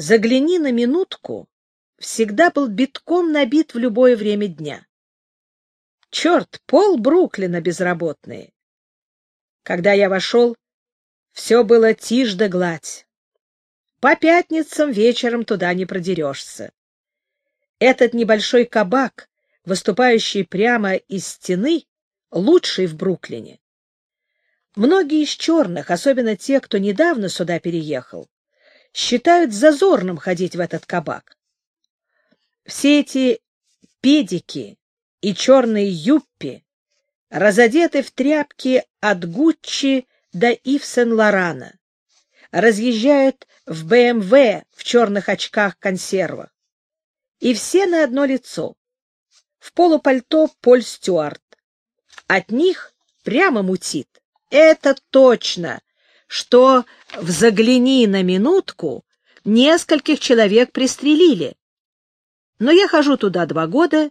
Загляни на минутку всегда был битком набит в любое время дня. Черт, пол Бруклина безработные. Когда я вошел, все было тишь да гладь. По пятницам вечером туда не продерешься. Этот небольшой кабак, выступающий прямо из стены, лучший в Бруклине. Многие из черных, особенно те, кто недавно сюда переехал, считают зазорным ходить в этот кабак. Все эти педики и черные юппи разодеты в тряпки от Гуччи до Ив Сен-Лорана, разъезжают в БМВ в черных очках-консервах. И все на одно лицо. В полупальто Поль Стюарт. От них прямо мутит. Это точно, что в «Загляни на минутку» нескольких человек пристрелили. Но я хожу туда два года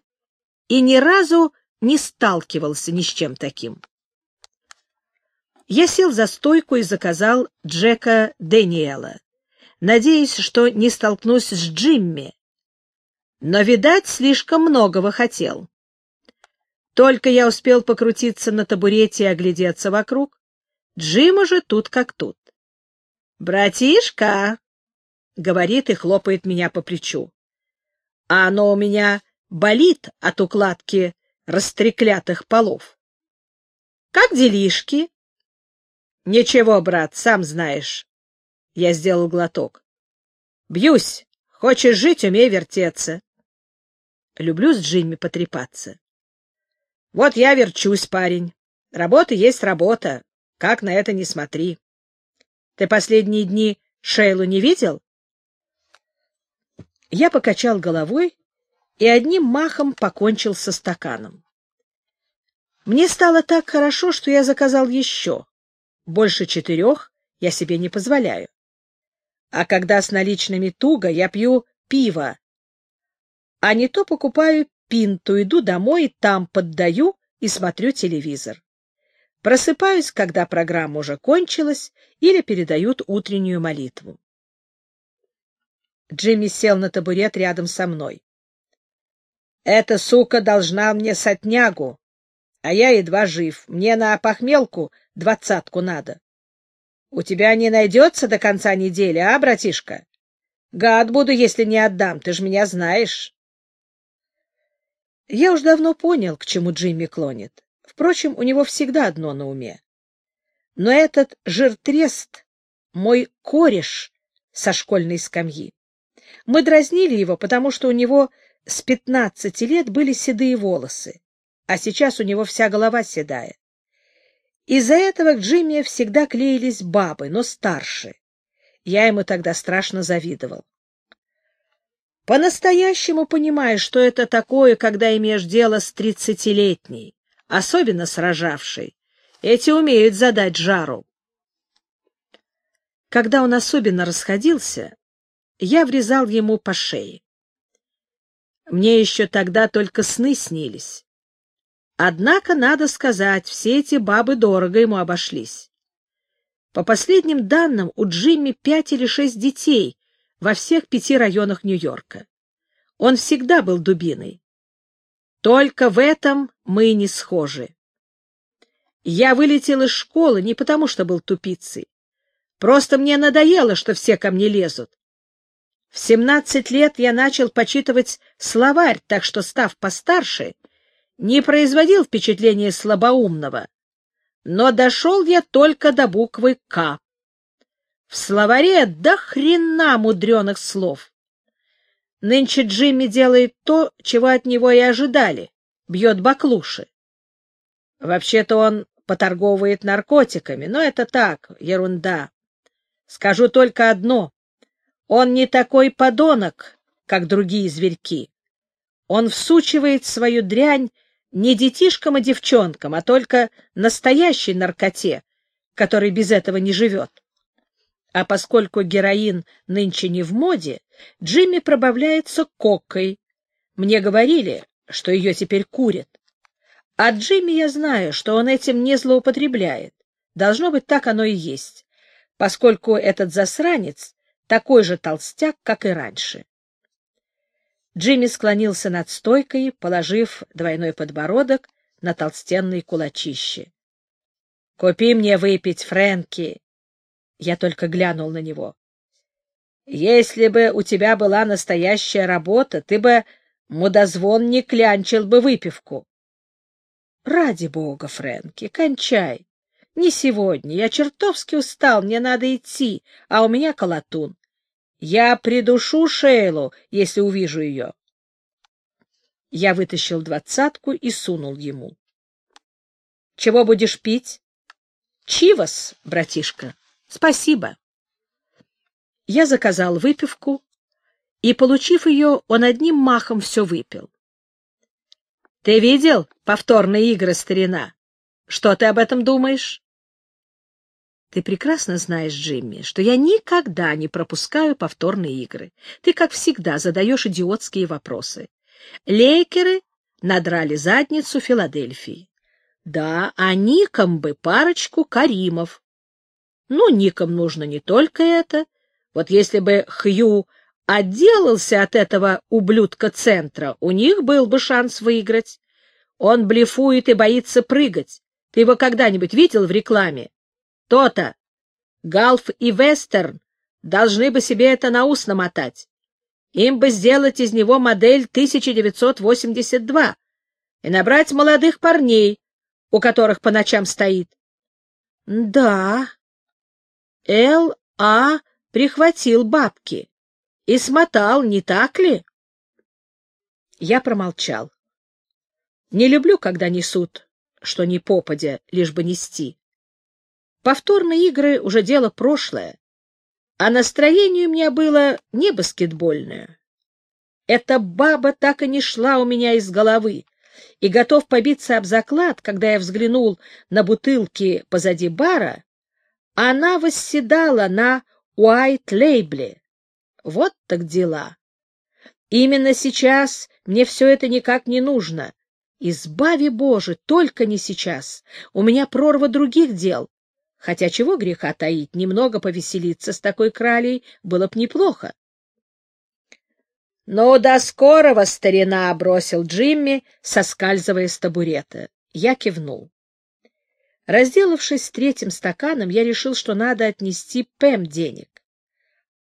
и ни разу не сталкивался ни с чем таким. Я сел за стойку и заказал Джека Дэниела, надеясь, что не столкнусь с Джимми. Но, видать, слишком многого хотел. Только я успел покрутиться на табурете и оглядеться вокруг. Джим уже тут как тут. «Братишка!» — говорит и хлопает меня по плечу. «А оно у меня болит от укладки растреклятых полов. Как делишки?» «Ничего, брат, сам знаешь». Я сделал глоток. «Бьюсь. Хочешь жить, умей вертеться». Люблю с Джимми потрепаться. Вот я верчусь, парень. Работа есть работа. Как на это не смотри. Ты последние дни Шейлу не видел? Я покачал головой и одним махом покончил со стаканом. Мне стало так хорошо, что я заказал еще. Больше четырех я себе не позволяю. А когда с наличными туго, я пью пиво. А не то покупаю пинту, иду домой, там поддаю и смотрю телевизор. Просыпаюсь, когда программа уже кончилась, или передают утреннюю молитву. Джимми сел на табурет рядом со мной. «Эта сука должна мне сотнягу, а я едва жив. Мне на похмелку двадцатку надо. У тебя не найдется до конца недели, а, братишка? Гад буду, если не отдам, ты ж меня знаешь». Я уж давно понял, к чему Джимми клонит. Впрочем, у него всегда одно на уме. Но этот жиртрест — мой кореш со школьной скамьи. Мы дразнили его, потому что у него с пятнадцати лет были седые волосы, а сейчас у него вся голова седая. Из-за этого к Джимми всегда клеились бабы, но старше. Я ему тогда страшно завидовал. По-настоящему понимаешь, что это такое, когда имеешь дело с тридцатилетней, особенно сражавшей. Эти умеют задать жару. Когда он особенно расходился, я врезал ему по шее. Мне еще тогда только сны снились. Однако, надо сказать, все эти бабы дорого ему обошлись. По последним данным, у Джимми пять или шесть детей, во всех пяти районах Нью-Йорка. Он всегда был дубиной. Только в этом мы не схожи. Я вылетел из школы не потому, что был тупицей. Просто мне надоело, что все ко мне лезут. В семнадцать лет я начал почитывать словарь, так что, став постарше, не производил впечатления слабоумного. Но дошел я только до буквы «К». В словаре до хрена мудреных слов. Нынче Джимми делает то, чего от него и ожидали — бьет баклуши. Вообще-то он поторговывает наркотиками, но это так, ерунда. Скажу только одно. Он не такой подонок, как другие зверьки. Он всучивает свою дрянь не детишкам и девчонкам, а только настоящей наркоте, который без этого не живет. А поскольку героин нынче не в моде, Джимми пробавляется кокой. Мне говорили, что ее теперь курят. А Джимми я знаю, что он этим не злоупотребляет. Должно быть, так оно и есть, поскольку этот засранец такой же толстяк, как и раньше. Джимми склонился над стойкой, положив двойной подбородок на толстенные кулачище. — Купи мне выпить, Фрэнки. Я только глянул на него. — Если бы у тебя была настоящая работа, ты бы мудозвон не клянчил бы выпивку. — Ради бога, Фрэнки, кончай. Не сегодня. Я чертовски устал, мне надо идти, а у меня колотун. Я придушу Шейлу, если увижу ее. Я вытащил двадцатку и сунул ему. — Чего будешь пить? — Чивас, братишка. Спасибо. Я заказал выпивку, и, получив ее, он одним махом все выпил. — Ты видел повторные игры, старина? Что ты об этом думаешь? Ты прекрасно знаешь, Джимми, что я никогда не пропускаю повторные игры. Ты, как всегда, задаешь идиотские вопросы. Лейкеры надрали задницу Филадельфии. Да, а Ником бы парочку Каримов. Ну, Ником нужно не только это. Вот если бы Хью отделался от этого ублюдка центра, у них был бы шанс выиграть. Он блефует и боится прыгать. Ты его когда-нибудь видел в рекламе? То-то. Галф и Вестерн должны бы себе это на ус намотать. Им бы сделать из него модель 1982 и набрать молодых парней, у которых по ночам стоит. — Да. Л.А. прихватил бабки и смотал, не так ли? Я промолчал. Не люблю, когда несут, что не попадя, лишь бы нести. Повторные игры уже дело прошлое, а настроение у меня было не баскетбольное. Эта баба так и не шла у меня из головы, и готов побиться об заклад, когда я взглянул на бутылки позади бара, она восседала на Уайт-Лейбле. Вот так дела. Именно сейчас мне все это никак не нужно. Избави, Боже, только не сейчас. У меня прорва других дел. Хотя чего греха таить, немного повеселиться с такой кралей было б неплохо. — Ну, до скорого, старина! — бросил Джимми, соскальзывая с табурета. Я кивнул. Разделавшись с третьим стаканом, я решил, что надо отнести Пэм денег.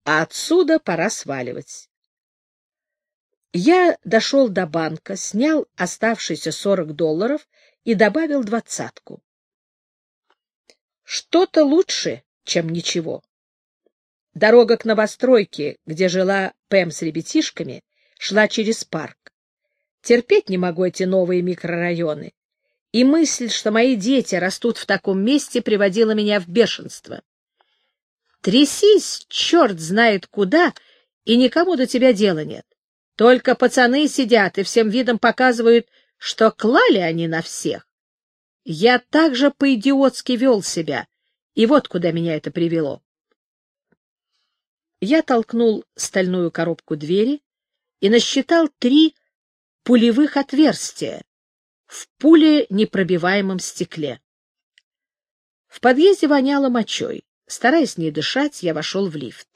А отсюда пора сваливать. Я дошел до банка, снял оставшиеся сорок долларов и добавил двадцатку. Что-то лучше, чем ничего. Дорога к новостройке, где жила Пэм с ребятишками, шла через парк. Терпеть не могу эти новые микрорайоны. И мысль, что мои дети растут в таком месте, приводила меня в бешенство. Трясись, черт знает куда, и никому до тебя дела нет. Только пацаны сидят и всем видом показывают, что клали они на всех. Я также по-идиотски вел себя, и вот куда меня это привело. Я толкнул стальную коробку двери и насчитал три пулевых отверстия в пуле непробиваемом стекле. В подъезде воняло мочой. Стараясь не дышать, я вошел в лифт.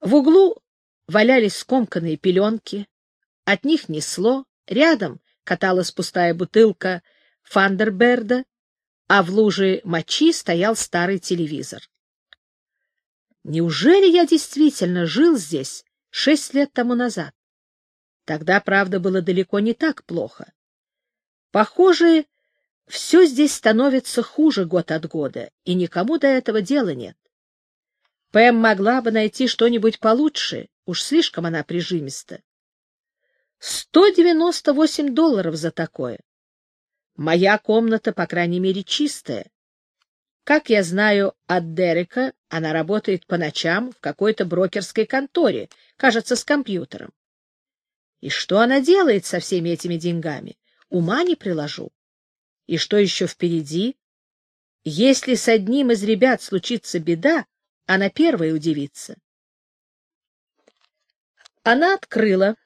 В углу валялись скомканные пеленки, от них несло, рядом каталась пустая бутылка Фандерберда, а в луже мочи стоял старый телевизор. Неужели я действительно жил здесь шесть лет тому назад? Тогда, правда, было далеко не так плохо. Похоже, все здесь становится хуже год от года, и никому до этого дела нет. Пэм могла бы найти что-нибудь получше, уж слишком она прижимиста. Сто девяносто восемь долларов за такое. Моя комната, по крайней мере, чистая. Как я знаю от Дерека, она работает по ночам в какой-то брокерской конторе, кажется, с компьютером. И что она делает со всеми этими деньгами? Ума не приложу. И что еще впереди? Если с одним из ребят случится беда, она первая удивится. Она открыла,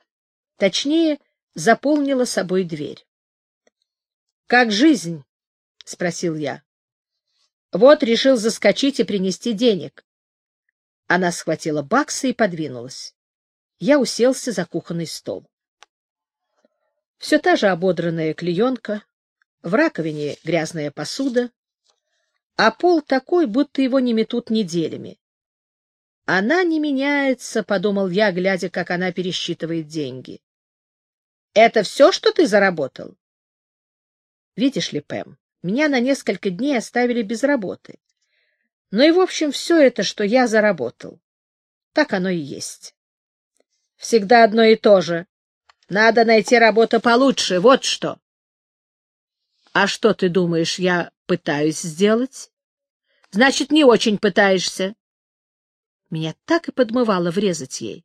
точнее, заполнила собой дверь. Как жизнь? — спросил я. — Вот решил заскочить и принести денег. Она схватила баксы и подвинулась. Я уселся за кухонный стол. Все та же ободранная клеенка, в раковине грязная посуда, а пол такой, будто его не метут неделями. Она не меняется, — подумал я, глядя, как она пересчитывает деньги. — Это все, что ты заработал? Видишь ли, Пэм, меня на несколько дней оставили без работы. Ну и, в общем, все это, что я заработал. Так оно и есть. Всегда одно и то же. Надо найти работу получше, вот что. А что ты думаешь, я пытаюсь сделать? Значит, не очень пытаешься. Меня так и подмывало врезать ей.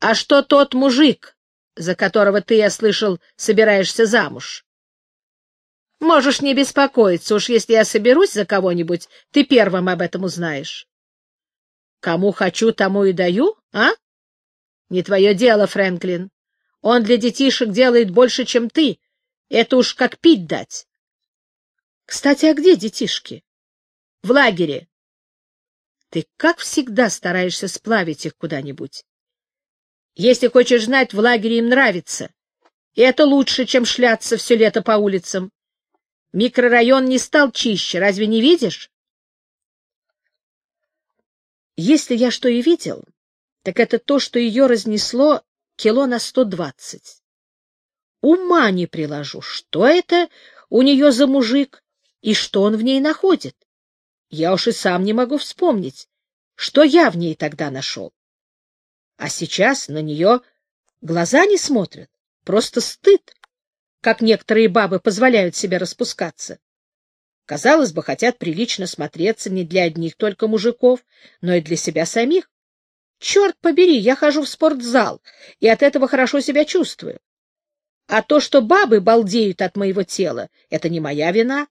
А что тот мужик, за которого ты, я слышал, собираешься замуж? Можешь не беспокоиться, уж если я соберусь за кого-нибудь, ты первым об этом узнаешь. Кому хочу, тому и даю, а? Не твое дело, Фрэнклин. Он для детишек делает больше, чем ты. Это уж как пить дать. Кстати, а где детишки? В лагере. Ты, как всегда, стараешься сплавить их куда-нибудь. Если хочешь знать, в лагере им нравится. И это лучше, чем шляться все лето по улицам. Микрорайон не стал чище, разве не видишь? Если я что и видел, так это то, что ее разнесло кило на сто двадцать. Ума не приложу, что это у нее за мужик и что он в ней находит. Я уж и сам не могу вспомнить, что я в ней тогда нашел. А сейчас на нее глаза не смотрят, просто стыд, как некоторые бабы позволяют себе распускаться. Казалось бы, хотят прилично смотреться не для одних только мужиков, но и для себя самих. Черт побери, я хожу в спортзал, и от этого хорошо себя чувствую. А то, что бабы балдеют от моего тела, это не моя вина.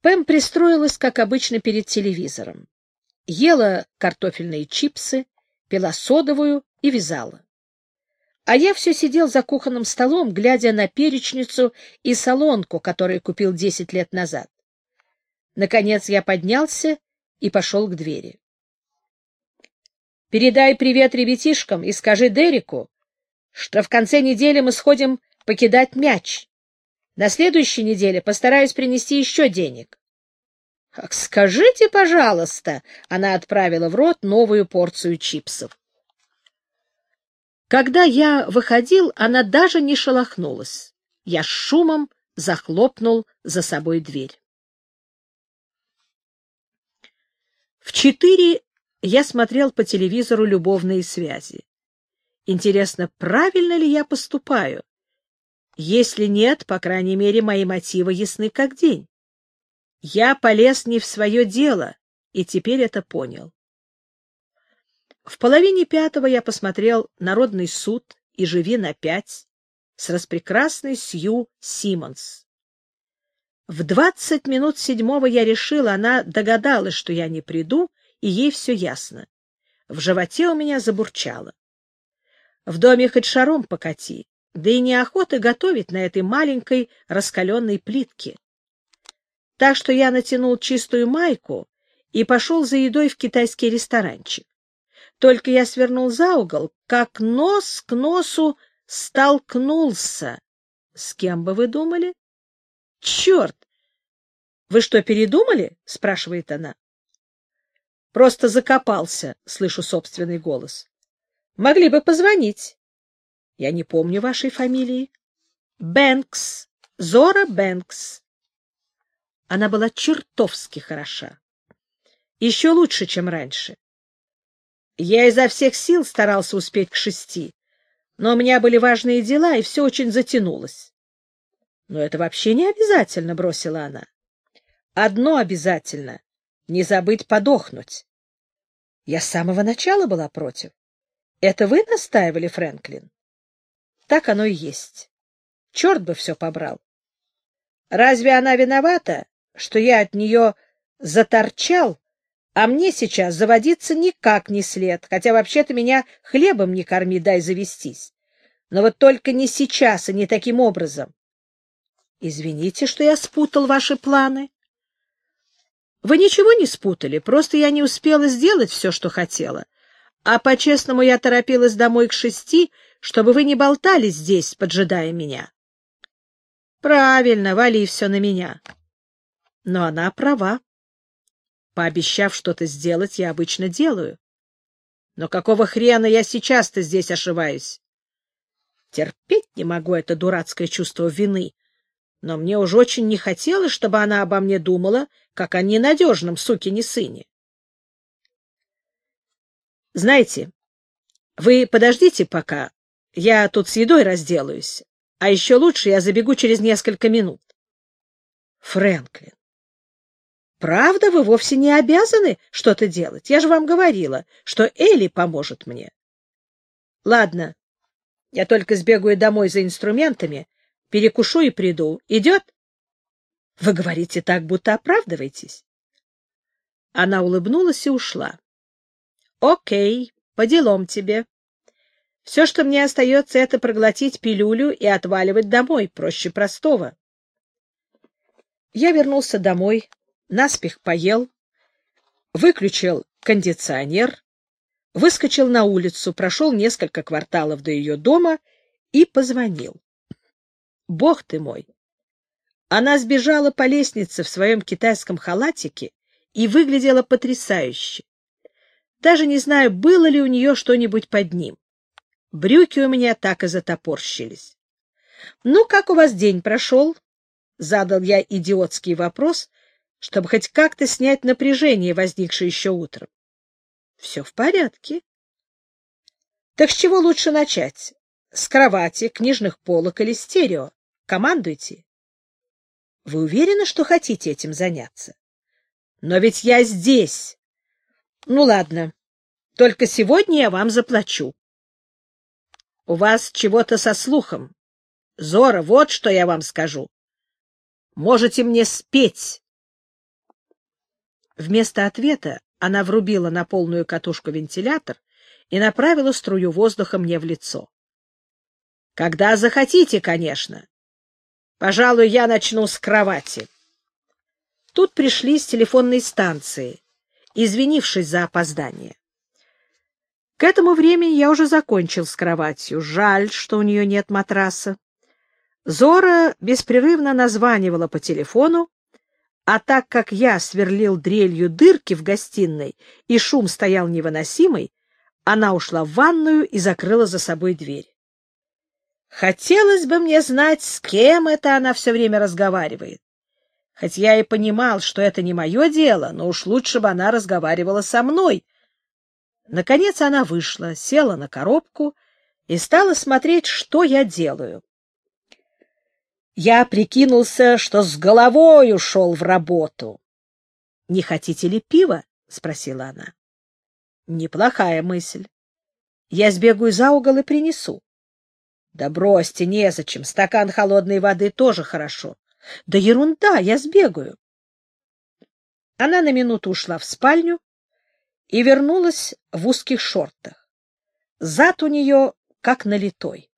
Пэм пристроилась, как обычно, перед телевизором. Ела картофельные чипсы, пила содовую и вязала. А я все сидел за кухонным столом, глядя на перечницу и солонку, которую купил десять лет назад. Наконец я поднялся и пошел к двери. Передай привет ребятишкам и скажи Дереку, что в конце недели мы сходим покидать мяч. На следующей неделе постараюсь принести еще денег. — Скажите, пожалуйста, — она отправила в рот новую порцию чипсов. Когда я выходил, она даже не шелохнулась. Я с шумом захлопнул за собой дверь. В четыре я смотрел по телевизору любовные связи. Интересно, правильно ли я поступаю? Если нет, по крайней мере, мои мотивы ясны как день. Я полез не в свое дело, и теперь это понял. В половине пятого я посмотрел «Народный суд» и «Живи на пять» с распрекрасной Сью Симмонс. В двадцать минут седьмого я решил, она догадалась, что я не приду, и ей все ясно. В животе у меня забурчало. В доме хоть шаром покати, да и неохота готовить на этой маленькой раскаленной плитке. Так что я натянул чистую майку и пошел за едой в китайский ресторанчик. Только я свернул за угол, как нос к носу столкнулся. С кем бы вы думали? Черт! Вы что, передумали? — спрашивает она. Просто закопался, слышу собственный голос. Могли бы позвонить. Я не помню вашей фамилии. Бэнкс. Зора Бэнкс. Она была чертовски хороша. Еще лучше, чем раньше. Я изо всех сил старался успеть к шести, но у меня были важные дела, и все очень затянулось. Но это вообще не обязательно, — бросила она. Одно обязательно не забыть подохнуть. Я с самого начала была против. Это вы настаивали, Фрэнклин? Так оно и есть. Черт бы все побрал. Разве она виновата, что я от нее заторчал, а мне сейчас заводиться никак не след, хотя вообще-то меня хлебом не корми, дай завестись. Но вот только не сейчас и не таким образом. Извините, что я спутал ваши планы. Вы ничего не спутали, просто я не успела сделать все, что хотела. А по-честному я торопилась домой к шести, чтобы вы не болтали здесь, поджидая меня. Правильно, вали все на меня. Но она права. Пообещав что-то сделать, я обычно делаю. Но какого хрена я сейчас-то здесь ошиваюсь? Терпеть не могу это дурацкое чувство вины, но мне уж очень не хотелось, чтобы она обо мне думала, как о ненадежном сукине сыне. Знаете, вы подождите пока, я тут с едой разделаюсь, а еще лучше я забегу через несколько минут. Фрэнклин, правда вы вовсе не обязаны что-то делать? Я же вам говорила, что Элли поможет мне. Ладно, я только сбегаю домой за инструментами, перекушу и приду. Идет? Вы говорите так, будто оправдываетесь. Она улыбнулась и ушла. Окей, по делам тебе. Все, что мне остается, это проглотить пилюлю и отваливать домой, проще простого. Я вернулся домой, наспех поел, выключил кондиционер, выскочил на улицу, прошел несколько кварталов до ее дома и позвонил. Бог ты мой! Она сбежала по лестнице в своем китайском халатике и выглядела потрясающе. Даже не знаю, было ли у нее что-нибудь под ним. Брюки у меня так и затопорщились. — Ну, как у вас день прошел? — задал я идиотский вопрос, чтобы хоть как-то снять напряжение, возникшее еще утром. — Все в порядке. — Так с чего лучше начать? С кровати, книжных полок или стерео? Командуйте. Вы уверены, что хотите этим заняться? Но ведь я здесь. Ну, ладно. Только сегодня я вам заплачу. У вас чего-то со слухом. Зора, вот что я вам скажу. Можете мне спеть. Вместо ответа она врубила на полную катушку вентилятор и направила струю воздуха мне в лицо. — Когда захотите, конечно. Пожалуй, я начну с кровати. Тут пришли с телефонной станции, извинившись за опоздание. К этому времени я уже закончил с кроватью. Жаль, что у нее нет матраса. Зора беспрерывно названивала по телефону, а так как я сверлил дрелью дырки в гостиной и шум стоял невыносимый, она ушла в ванную и закрыла за собой дверь. Хотелось бы мне знать, с кем это она все время разговаривает. Хоть я и понимал, что это не мое дело, но уж лучше бы она разговаривала со мной. Наконец она вышла, села на коробку и стала смотреть, что я делаю. Я прикинулся, что с головой ушел в работу. — Не хотите ли пива? — спросила она. — Неплохая мысль. Я сбегаю за угол и принесу. Да бросьте, незачем. Стакан холодной воды тоже хорошо. Да ерунда, я сбегаю. Она на минуту ушла в спальню и вернулась в узких шортах. Зад у нее как налитой.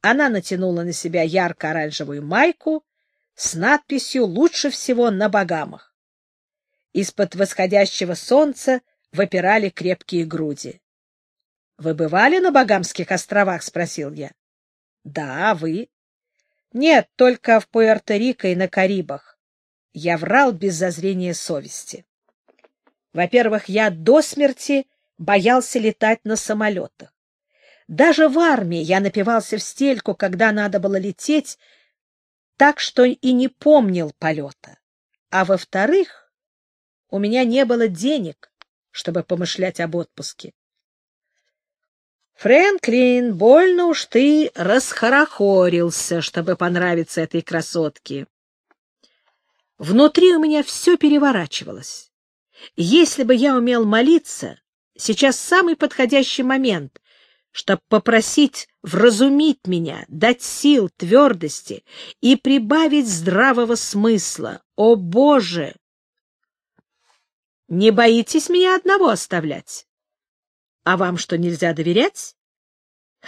Она натянула на себя ярко-оранжевую майку с надписью «Лучше всего на Багамах». Из-под восходящего солнца выпирали крепкие груди. — Вы бывали на Багамских островах? — спросил я. Да, вы? Нет, только в Пуэрто-Рико и на Карибах. Я врал без зазрения совести. Во-первых, я до смерти боялся летать на самолетах. Даже в армии я напивался в стельку, когда надо было лететь, так что и не помнил полета. А во-вторых, у меня не было денег, чтобы помышлять об отпуске. Фрэнклин, больно уж ты расхорохорился, чтобы понравиться этой красотке. Внутри у меня все переворачивалось. Если бы я умел молиться, сейчас самый подходящий момент, чтобы попросить вразумить меня, дать сил, твердости и прибавить здравого смысла. О, Боже! Не боитесь меня одного оставлять? А вам что, нельзя доверять?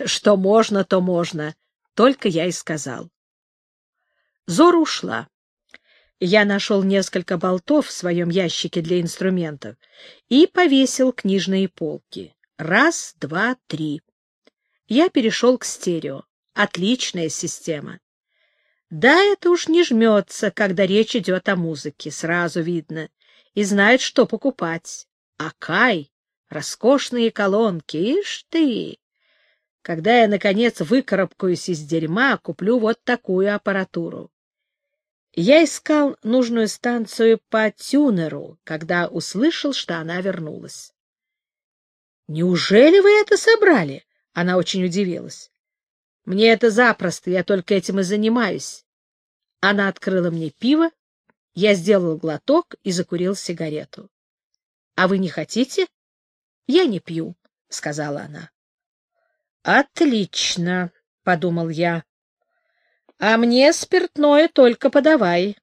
Что можно, то можно. Только я и сказал. Зора ушла. Я нашел несколько болтов в своем ящике для инструментов и повесил книжные полки. Раз, два, три. Я перешел к стерео. Отличная система. Да, это уж не жмется, когда речь идет о музыке, сразу видно, и знает, что покупать. А Кай — роскошные колонки, ишь ты! Когда я, наконец, выкарабкаюсь из дерьма, куплю вот такую аппаратуру. Я искал нужную станцию по тюнеру, когда услышал, что она вернулась. — Неужели вы это собрали? — она очень удивилась. — Мне это запросто, я только этим и занимаюсь. Она открыла мне пиво, я сделал глоток и закурил сигарету. — А вы не хотите? — Я не пью, — сказала она. — Отлично, — подумал я. А мне спиртное только подавай.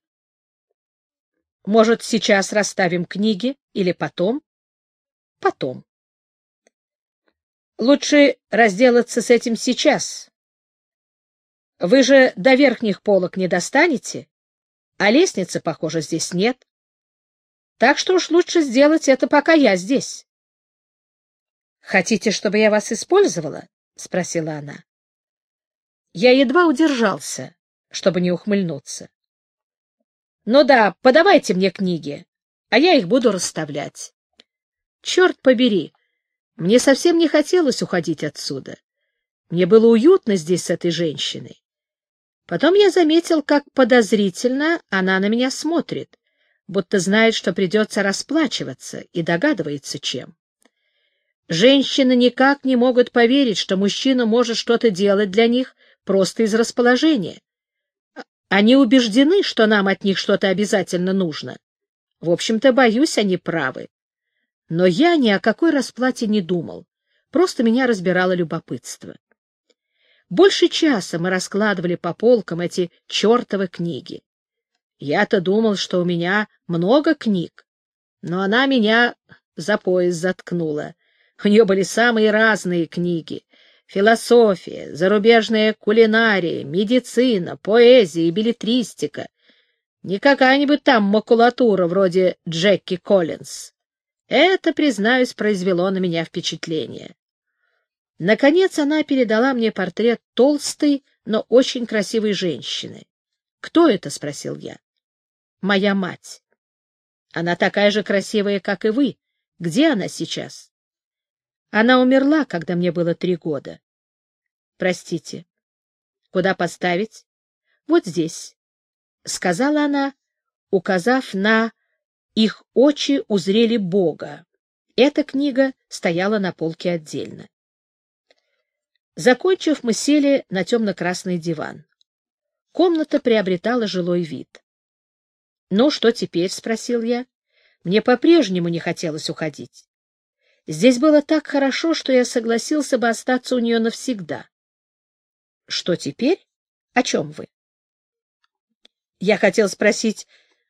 Может, сейчас расставим книги или потом? Потом. Лучше разделаться с этим сейчас. Вы же до верхних полок не достанете, а лестницы, похоже, здесь нет. Так что уж лучше сделать это, пока я здесь. — Хотите, чтобы я вас использовала? — спросила она. Я едва удержался, чтобы не ухмыльнуться. — Ну да, подавайте мне книги, а я их буду расставлять. Черт побери, мне совсем не хотелось уходить отсюда. Мне было уютно здесь с этой женщиной. Потом я заметил, как подозрительно она на меня смотрит, будто знает, что придется расплачиваться, и догадывается, чем. Женщины никак не могут поверить, что мужчина может что-то делать для них просто из расположения. Они убеждены, что нам от них что-то обязательно нужно. В общем-то, боюсь, они правы. Но я ни о какой расплате не думал, просто меня разбирало любопытство. Больше часа мы раскладывали по полкам эти чертовы книги. Я-то думал, что у меня много книг, но она меня за пояс заткнула. У нее были самые разные книги, философия, зарубежная кулинария, медицина, поэзия и билетристика. Не какая-нибудь там макулатура вроде Джеки Коллинз. Это, признаюсь, произвело на меня впечатление. Наконец она передала мне портрет толстой, но очень красивой женщины. «Кто это?» — спросил я. «Моя мать. Она такая же красивая, как и вы. Где она сейчас?» Она умерла, когда мне было три года. Простите. Куда поставить? Вот здесь, — сказала она, указав на «Их очи узрели Бога». Эта книга стояла на полке отдельно. Закончив, мы сели на темно-красный диван. Комната приобретала жилой вид. — Ну, что теперь? — спросил я. Мне по-прежнему не хотелось уходить. Здесь было так хорошо, что я согласился бы остаться у нее навсегда. — Что теперь? О чем вы? Я хотел спросить,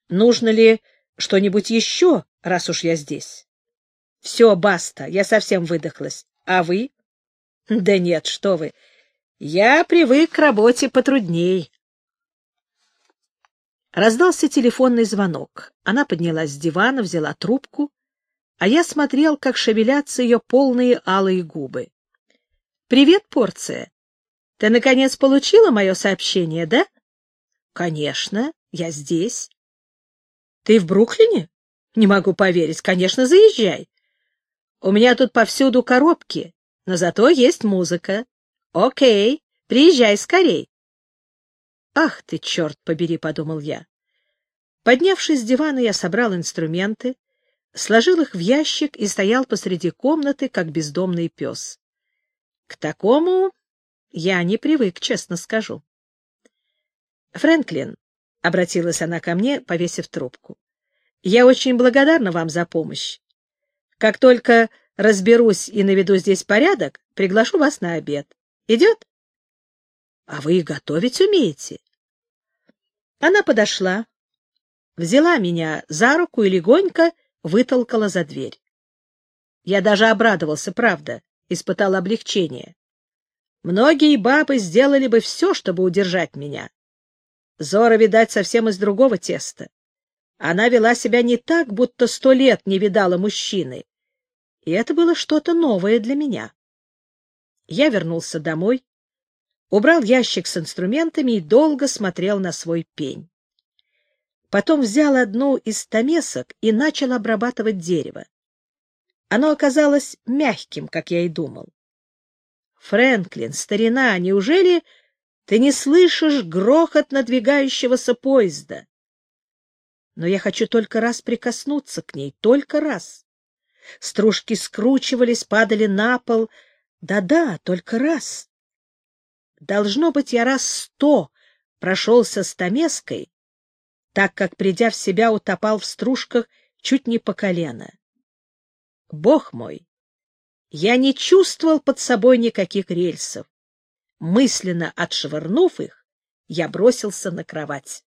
нужно ли что-нибудь еще, раз уж я здесь. — Все, баста, я совсем выдохлась. А вы? — Да нет, что вы. Я привык к работе потрудней. Раздался телефонный звонок. Она поднялась с дивана, взяла трубку а я смотрел, как шевелятся ее полные алые губы. — Привет, порция. Ты, наконец, получила мое сообщение, да? — Конечно, я здесь. — Ты в Бруклине? Не могу поверить. Конечно, заезжай. У меня тут повсюду коробки, но зато есть музыка. Окей, приезжай скорей. Ах ты, черт побери, — подумал я. Поднявшись с дивана, я собрал инструменты, сложил их в ящик и стоял посреди комнаты, как бездомный пес. К такому я не привык, честно скажу. «Фрэнклин», — обратилась она ко мне, повесив трубку, — «я очень благодарна вам за помощь. Как только разберусь и наведу здесь порядок, приглашу вас на обед. Идет?» «А вы готовить умеете?» Она подошла, взяла меня за руку и легонько вытолкала за дверь. Я даже обрадовался, правда, испытал облегчение. Многие бабы сделали бы все, чтобы удержать меня. Зора, видать, совсем из другого теста. Она вела себя не так, будто сто лет не видала мужчины. И это было что-то новое для меня. Я вернулся домой, убрал ящик с инструментами и долго смотрел на свой пень. Потом взял одну из стамесок и начал обрабатывать дерево. Оно оказалось мягким, как я и думал. Фрэнклин, старина, неужели ты не слышишь грохот надвигающегося поезда? Но я хочу только раз прикоснуться к ней, только раз. Стружки скручивались, падали на пол. Да-да, только раз. Должно быть, я раз сто прошелся с Томеской, так как, придя в себя, утопал в стружках чуть не по колено. Бог мой! Я не чувствовал под собой никаких рельсов. Мысленно отшвырнув их, я бросился на кровать.